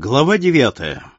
Глава девятая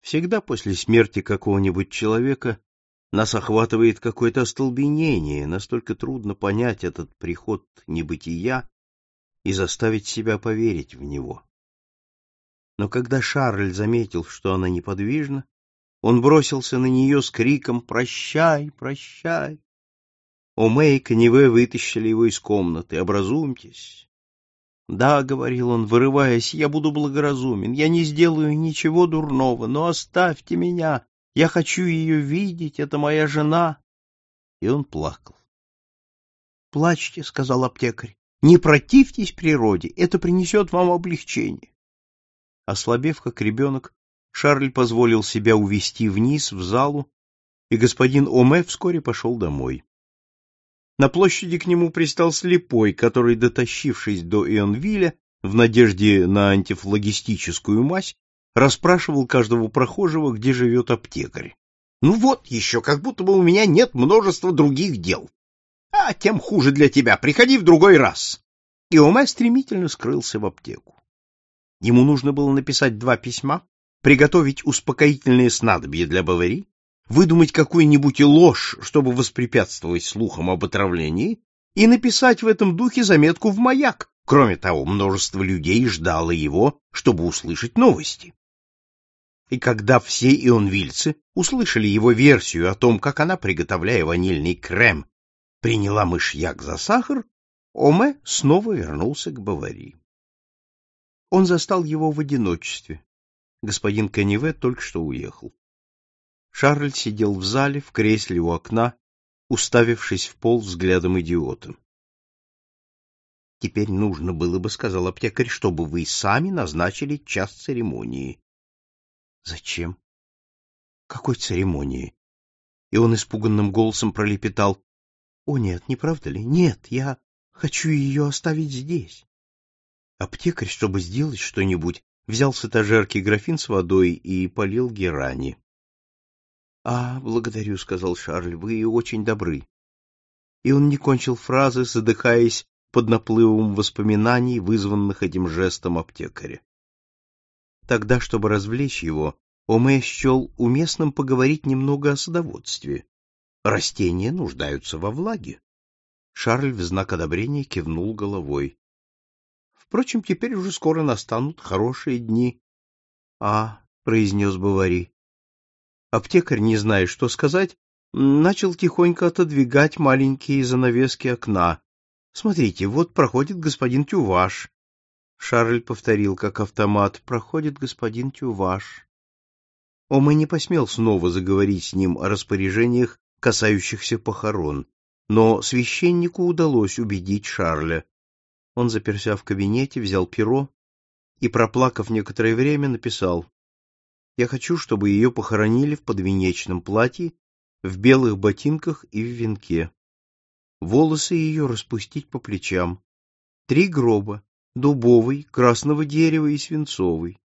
Всегда после смерти какого-нибудь человека нас охватывает какое-то остолбенение, настолько трудно понять этот приход небытия и заставить себя поверить в него. Но когда Шарль заметил, что она неподвижна, он бросился на нее с криком «Прощай, прощай!». Омей и Каневе вытащили его из комнаты. «Образумьтесь, да, — говорил он, вырываясь, — я буду благоразумен, я не сделаю ничего дурного, но оставьте меня, я хочу ее видеть, это моя жена. И он плакал. — Плачьте, — сказал аптекарь, — не противьтесь природе, это принесет вам облегчение. Ослабев, как ребенок, Шарль позволил себя увести вниз, в залу, и господин Оме вскоре пошел домой. На площади к нему пристал слепой, который, дотащившись до Ионвиля, в надежде на антифлагистическую мазь, расспрашивал каждого прохожего, где живет аптекарь. — Ну вот еще, как будто бы у меня нет множества других дел. А тем хуже для тебя, приходи в другой раз. И Оме стремительно скрылся в аптеку. Ему нужно было написать два письма, приготовить успокоительные снадобья для Бавари выдумать какую-нибудь ложь, чтобы воспрепятствовать слухам об отравлении, и написать в этом духе заметку в маяк. Кроме того, множество людей ждало его, чтобы услышать новости. И когда все ионвильцы услышали его версию о том, как она, приготовляя ванильный крем, приняла мышьяк за сахар, Оме снова вернулся к Баварии. Он застал его в одиночестве. Господин Каневе только что уехал. Шарль сидел в зале, в кресле у окна, уставившись в пол взглядом идиота. Теперь нужно было бы, сказал аптекарь, чтобы вы сами назначили час церемонии. Зачем? Какой церемонии? И он испуганным голосом пролепетал: "О нет, не правда ли? Нет, я хочу ее оставить здесь". Аптекарь, чтобы сделать что-нибудь, взял с этажерки графин с водой и полил герани. — А, благодарю, — сказал Шарль, — вы очень добры. И он не кончил фразы, задыхаясь под наплывом воспоминаний, вызванных этим жестом аптекаря. Тогда, чтобы развлечь его, Оме счел уместным поговорить немного о садоводстве. Растения нуждаются во влаге. Шарль в знак одобрения кивнул головой. Впрочем, теперь уже скоро настанут хорошие дни. — А, — произнес Бавари, Аптекарь, не зная, что сказать, начал тихонько отодвигать маленькие занавески окна. Смотрите, вот проходит господин Тюваш. Шарль повторил, как автомат, проходит господин Тюваш. Ома не посмел снова заговорить с ним о распоряжениях, касающихся похорон, но священнику удалось убедить Шарля. Он заперся в кабинете, взял перо и, проплакав некоторое время, написал я хочу, чтобы ее похоронили в подвенечном платье, в белых ботинках и в венке. Волосы ее распустить по плечам. Три гроба — дубовый, красного дерева и свинцовый.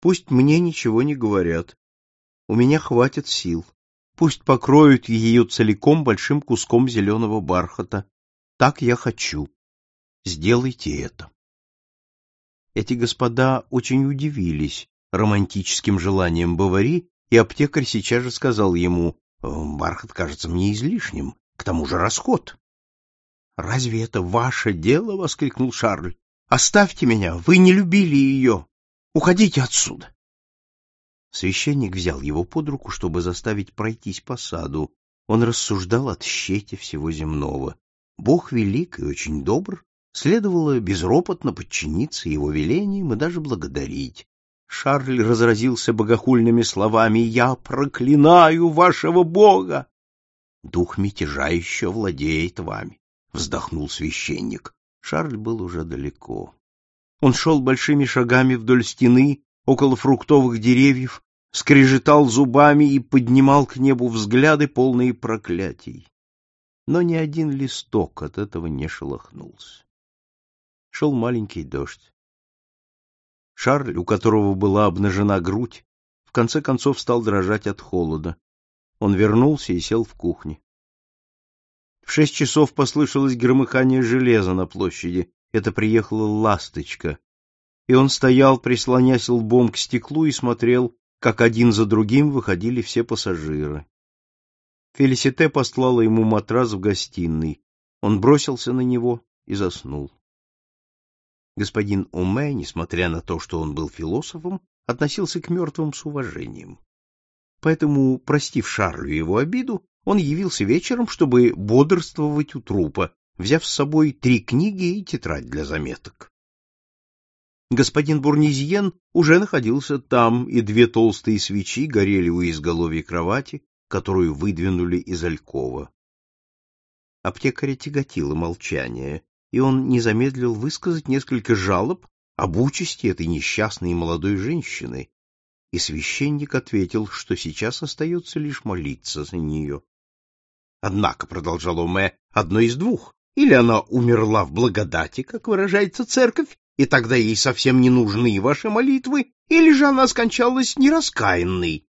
Пусть мне ничего не говорят. У меня хватит сил. Пусть покроют ее целиком большим куском зеленого бархата. Так я хочу. Сделайте это. Эти господа очень удивились, романтическим желанием Бавари, и аптекарь сейчас же сказал ему, «Бархат кажется мне излишним, к тому же расход». «Разве это ваше дело?» — воскликнул Шарль. «Оставьте меня, вы не любили ее. Уходите отсюда». Священник взял его под руку, чтобы заставить пройтись по саду. Он рассуждал о тщете всего земного. Бог велик и очень добр, следовало безропотно подчиниться его велениям и даже благодарить. Шарль разразился богохульными словами «Я проклинаю вашего бога!» «Дух мятежа еще владеет вами», — вздохнул священник. Шарль был уже далеко. Он шел большими шагами вдоль стены, около фруктовых деревьев, скрежетал зубами и поднимал к небу взгляды, полные проклятий. Но ни один листок от этого не шелохнулся. Шел маленький дождь. Шарль, у которого была обнажена грудь, в конце концов стал дрожать от холода. Он вернулся и сел в кухне. В шесть часов послышалось громыхание железа на площади. Это приехала ласточка. и он стоял, прислонясь лбом к стеклу, и смотрел, как один за другим выходили все пассажиры. Фелисите послала ему матрас в гостиной. Он бросился на него и заснул. Господин Уме, несмотря на то, что он был философом, относился к мертвым с уважением. Поэтому, простив Шарлю его обиду, он явился вечером, чтобы бодрствовать у трупа, взяв с собой три книги и тетрадь для заметок. Господин Бурнизьен уже находился там, и две толстые свечи горели у изголовья кровати, которую выдвинули из алькова. Аптекаря тяготило молчание, и он не замедлил высказать несколько жалоб об участи этой несчастной молодой женщины, и священник ответил, что сейчас остается лишь молиться за нее. Однако, — продолжал Оме, — одно из двух. Или она умерла в благодати, как выражается церковь, и тогда ей совсем не нужны ваши молитвы, или же она скончалась нераскаянной.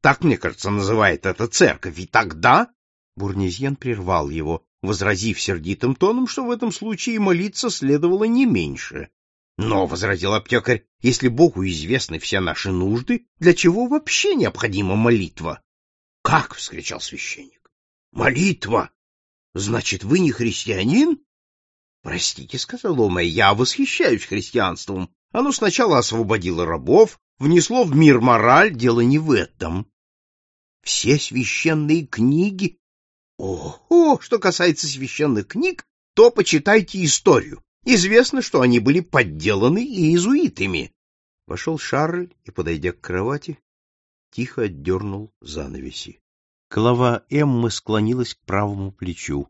Так, мне кажется, называет это церковь, и тогда... Бурнезьен прервал его, возразив сердитым тоном, что в этом случае молиться следовало не меньше. Но, — возразил аптекарь, — если Богу известны все наши нужды, для чего вообще необходима молитва? — Как? — вскричал священник. — Молитва! Значит, вы не христианин? — Простите, — сказал Омэ, — я восхищаюсь христианством. Оно сначала освободило рабов, внесло в мир мораль, дело не в этом. Все священные книги... О, что касается священных книг, то почитайте историю. Известно, что они были подделаны иезуитами. Вошел Шарль и, подойдя к кровати, тихо отдернул занавеси. Голова Эммы склонилась к правому плечу.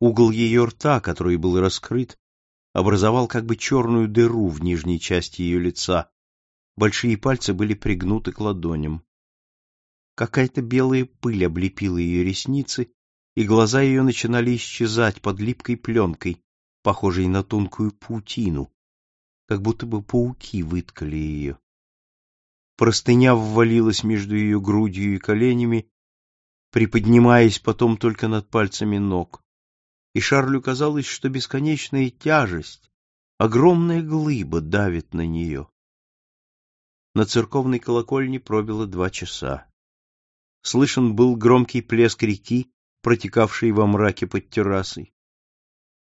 Угол ее рта, который был раскрыт, образовал как бы черную дыру в нижней части ее лица. Большие пальцы были пригнуты к ладоням. Какая-то белая пыль облепила ее ресницы, и глаза ее начинали исчезать под липкой пленкой, похожей на тонкую паутину, как будто бы пауки выткали ее. Простыня ввалилась между ее грудью и коленями, приподнимаясь потом только над пальцами ног. И Шарлю казалось, что бесконечная тяжесть, огромная глыба давит на нее. На церковной колокольне пробило два часа. Слышен был громкий плеск реки, протекавшей во мраке под террасой.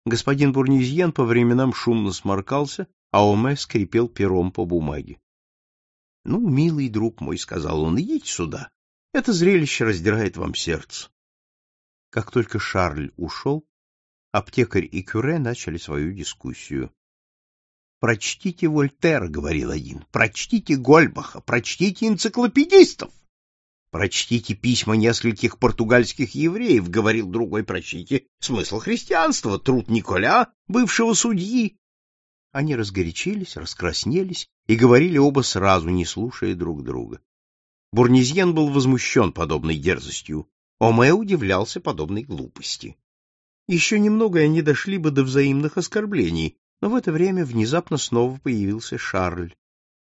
Господин Бурнизьен по временам шумно сморкался, а Оме скрипел пером по бумаге. — Ну, милый друг мой, — сказал он, — идите сюда. Это зрелище раздирает вам сердце. Как только Шарль ушел, аптекарь и Кюре начали свою дискуссию. «Прочтите Вольтера», — говорил один, — «прочтите Гольбаха, прочтите энциклопедистов». Прочтите письма нескольких португальских евреев, говорил другой, прочтите смысл христианства, труд Николя, бывшего судьи. Они разгорячились, раскраснелись и говорили оба сразу, не слушая друг друга. Бурнизьен был возмущен подобной дерзостью, Оме удивлялся подобной глупости. Еще немного, они дошли бы до взаимных оскорблений, но в это время внезапно снова появился Шарль.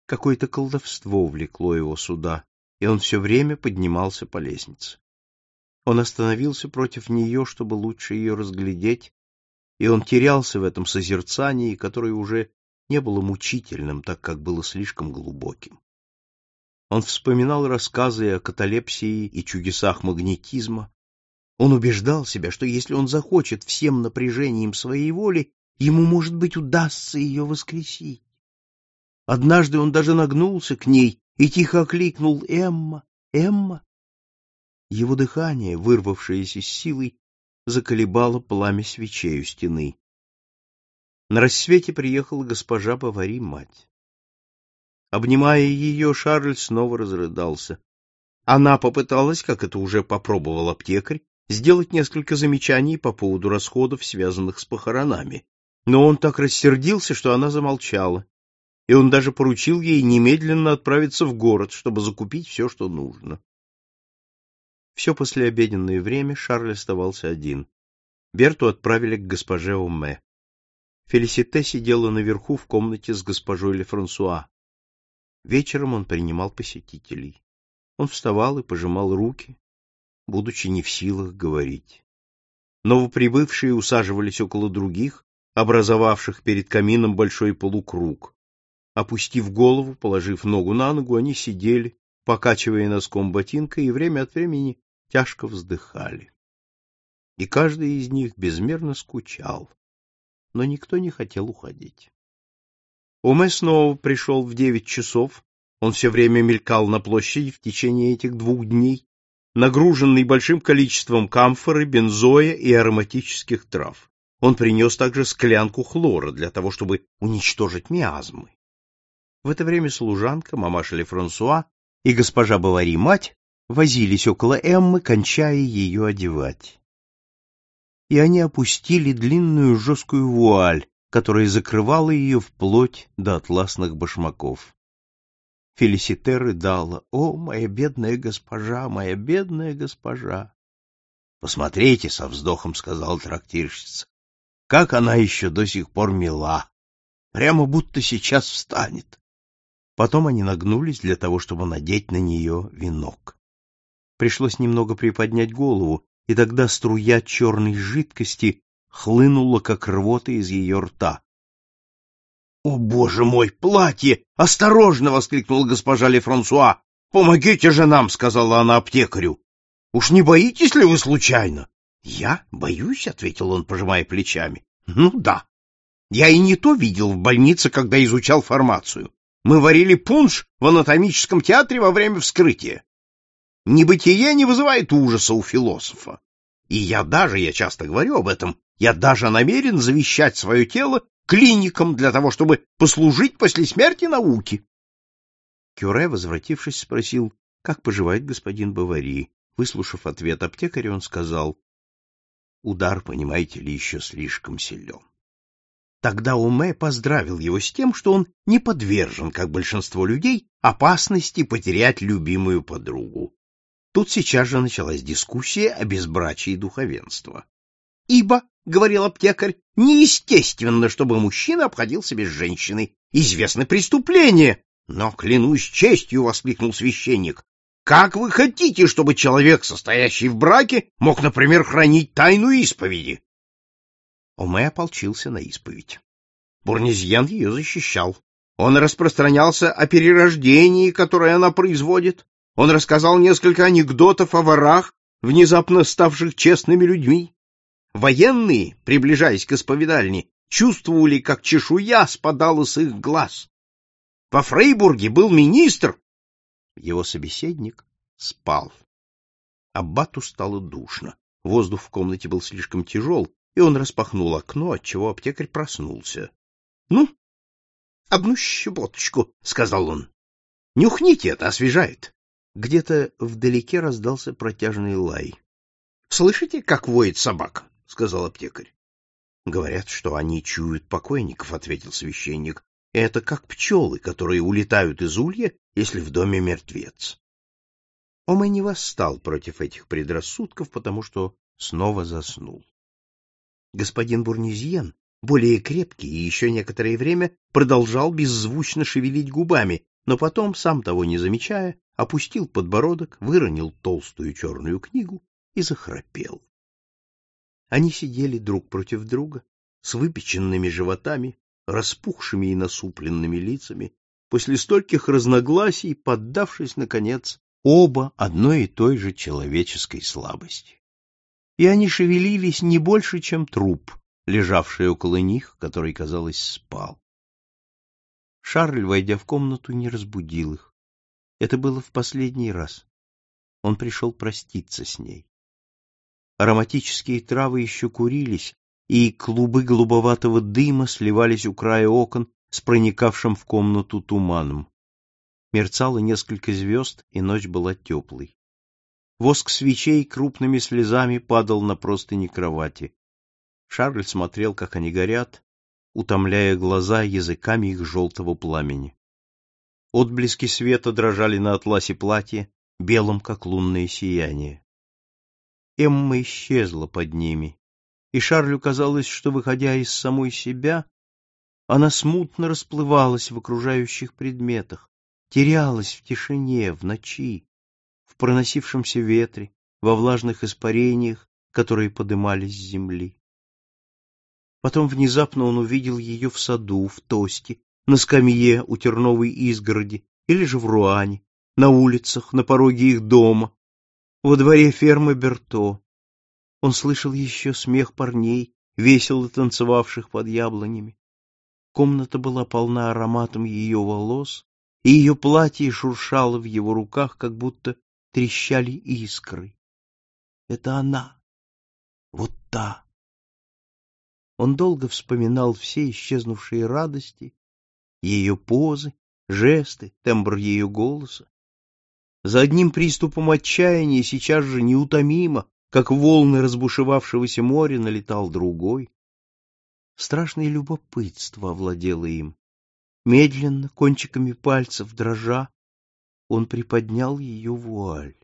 Какое-то колдовство влекло его сюда и он все время поднимался по лестнице. Он остановился против нее, чтобы лучше ее разглядеть, и он терялся в этом созерцании, которое уже не было мучительным, так как было слишком глубоким. Он вспоминал рассказы о каталепсии и чудесах магнетизма. Он убеждал себя, что если он захочет всем напряжением своей воли, ему, может быть, удастся ее воскресить. Однажды он даже нагнулся к ней и тихо окликнул «Эмма! Эмма!». Его дыхание, вырвавшееся с силой, заколебало пламя свечей у стены. На рассвете приехала госпожа Бавари-мать. Обнимая ее, Шарль снова разрыдался. Она попыталась, как это уже попробовал аптекарь, сделать несколько замечаний по поводу расходов, связанных с похоронами. Но он так рассердился, что она замолчала и он даже поручил ей немедленно отправиться в город, чтобы закупить все, что нужно. Все послеобеденное время Шарль оставался один. Берту отправили к госпоже Оме. Фелисите сидела наверху в комнате с госпожой Лефрансуа. Вечером он принимал посетителей. Он вставал и пожимал руки, будучи не в силах говорить. Новоприбывшие усаживались около других, образовавших перед камином большой полукруг. Опустив голову, положив ногу на ногу, они сидели, покачивая носком ботинка, и время от времени тяжко вздыхали. И каждый из них безмерно скучал, но никто не хотел уходить. Уме снова пришел в девять часов, он все время мелькал на площади в течение этих двух дней, нагруженный большим количеством камфоры, бензоя и ароматических трав. Он принес также склянку хлора для того, чтобы уничтожить миазмы. В это время служанка, мамаша Ле Франсуа и госпожа Бавари мать возились около Эммы, кончая ее одевать. И они опустили длинную жесткую вуаль, которая закрывала ее вплоть до атласных башмаков. Фелисите рыдала. «О, моя бедная госпожа, моя бедная госпожа!» «Посмотрите», — со вздохом сказал трактирщица, — «как она еще до сих пор мила! Прямо будто сейчас встанет!» Потом они нагнулись для того, чтобы надеть на нее венок. Пришлось немного приподнять голову, и тогда струя черной жидкости хлынула, как рвота из ее рта. — О, боже мой, платье! Осторожно! — воскликнула госпожа Лефрансуа. — Помогите же нам! — сказала она аптекарю. — Уж не боитесь ли вы случайно? — Я боюсь, — ответил он, пожимая плечами. — Ну да. Я и не то видел в больнице, когда изучал фармацию. Мы варили пунш в анатомическом театре во время вскрытия. Небытие не вызывает ужаса у философа. И я даже, я часто говорю об этом, я даже намерен завещать свое тело клиникам для того, чтобы послужить после смерти науке. Кюре, возвратившись, спросил, как поживает господин Бавари. Выслушав ответ аптекаря, он сказал, удар, понимаете ли, еще слишком силен. Тогда Уме поздравил его с тем, что он не подвержен, как большинство людей, опасности потерять любимую подругу. Тут сейчас же началась дискуссия о безбрачии духовенства. Ибо, — говорил аптекарь, — неестественно, чтобы мужчина обходился без женщины. Известно преступление. Но, клянусь честью, — воскликнул священник, — как вы хотите, чтобы человек, состоящий в браке, мог, например, хранить тайну исповеди? Оме ополчился на исповедь. Бурнезьян ее защищал. Он распространялся о перерождении, которое она производит. Он рассказал несколько анекдотов о ворах, внезапно ставших честными людьми. Военные, приближаясь к исповедальне, чувствовали, как чешуя спадала с их глаз. Во Фрейбурге был министр. Его собеседник спал. Аббату стало душно. Воздух в комнате был слишком тяжел, и он распахнул окно, отчего аптекарь проснулся. — Ну, одну щеботочку, — сказал он. — Нюхните это, освежает. Где-то вдалеке раздался протяжный лай. — Слышите, как воет собака? — сказал аптекарь. — Говорят, что они чуют покойников, — ответил священник. — Это как пчелы, которые улетают из улья, если в доме мертвец. Ома не восстал против этих предрассудков, потому что снова заснул. Господин Бурнизьен, более крепкий и еще некоторое время продолжал беззвучно шевелить губами, но потом, сам того не замечая, опустил подбородок, выронил толстую черную книгу и захрапел. Они сидели друг против друга, с выпеченными животами, распухшими и насупленными лицами, после стольких разногласий, поддавшись, наконец, оба одной и той же человеческой слабости и они шевелились не больше, чем труп, лежавший около них, который, казалось, спал. Шарль, войдя в комнату, не разбудил их. Это было в последний раз. Он пришел проститься с ней. Ароматические травы еще курились, и клубы голубоватого дыма сливались у края окон с проникавшим в комнату туманом. Мерцало несколько звезд, и ночь была теплой. Воск свечей крупными слезами падал на простыни кровати. Шарль смотрел, как они горят, утомляя глаза языками их желтого пламени. Отблески света дрожали на атласе платья, белом, как лунное сияние. Эмма исчезла под ними, и Шарлю казалось, что, выходя из самой себя, она смутно расплывалась в окружающих предметах, терялась в тишине, в ночи проносившемся ветре, во влажных испарениях, которые подымались с земли. Потом внезапно он увидел ее в саду, в тосте, на скамье у терновой изгороди или же в Руане, на улицах, на пороге их дома, во дворе фермы Берто. Он слышал еще смех парней, весело танцевавших под яблонями. Комната была полна ароматом ее волос, и ее платье шуршало в его руках, как будто трещали искры. Это она, вот та. Он долго вспоминал все исчезнувшие радости, ее позы, жесты, тембр ее голоса. За одним приступом отчаяния сейчас же неутомимо, как волны разбушевавшегося моря, налетал другой. Страшное любопытство овладело им. Медленно, кончиками пальцев дрожа, он приподнял ее вуаль.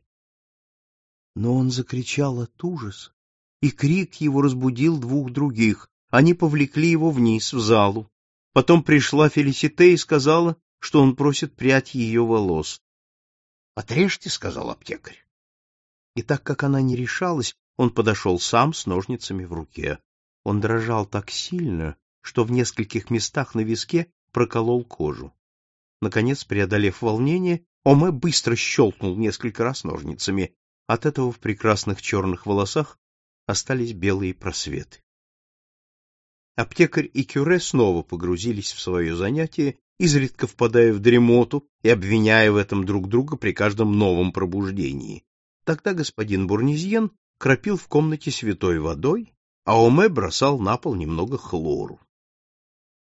Но он закричал от ужаса, и крик его разбудил двух других. Они повлекли его вниз, в залу. Потом пришла Фелисите и сказала, что он просит прядь ее волос. — Отрежьте, — сказал аптекарь. И так как она не решалась, он подошел сам с ножницами в руке. Он дрожал так сильно, что в нескольких местах на виске проколол кожу. Наконец, преодолев волнение, Оме быстро щелкнул несколько раз ножницами. От этого в прекрасных черных волосах остались белые просветы. Аптекарь и Кюре снова погрузились в свое занятие, изредка впадая в дремоту и обвиняя в этом друг друга при каждом новом пробуждении. Тогда господин Бурнизьен кропил в комнате святой водой, а Оме бросал на пол немного хлору.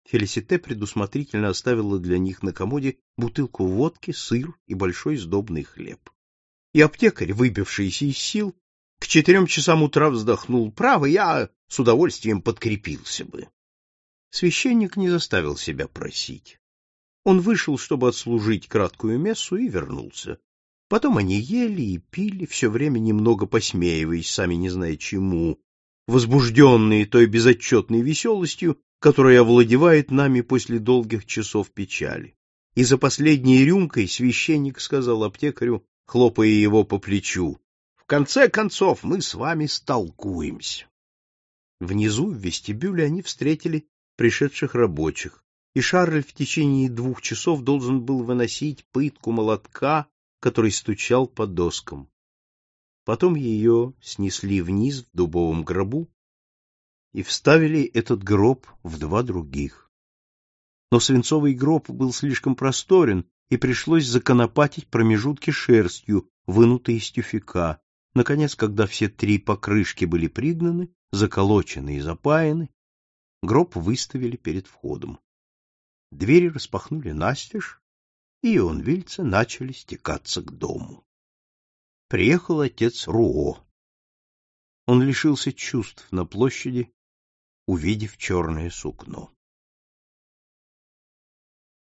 Фелисите предусмотрительно оставила для них на комоде бутылку водки, сыр и большой сдобный хлеб. И аптекарь, выбившийся из сил, к четырем часам утра вздохнул. Право, я с удовольствием подкрепился бы. Священник не заставил себя просить. Он вышел, чтобы отслужить краткую мессу, и вернулся. Потом они ели и пили, все время немного посмеиваясь, сами не зная чему, возбужденные той безотчетной веселостью, которая овладевает нами после долгих часов печали. И за последней рюмкой священник сказал аптекарю, хлопая его по плечу, «В конце концов мы с вами столкуемся». Внизу, в вестибюле, они встретили пришедших рабочих, и Шарль в течение двух часов должен был выносить пытку молотка, который стучал по доскам. Потом ее снесли вниз в дубовом гробу и вставили этот гроб в два других. Но свинцовый гроб был слишком просторен, и пришлось законопатить промежутки шерстью, вынутой из тюфяка. Наконец, когда все три покрышки были пригнаны, заколочены и запаяны, гроб выставили перед входом. Двери распахнули настежь, и ионвильцы начали стекаться к дому. Приехал отец Руо. Он лишился чувств на площади увидев черное сукно.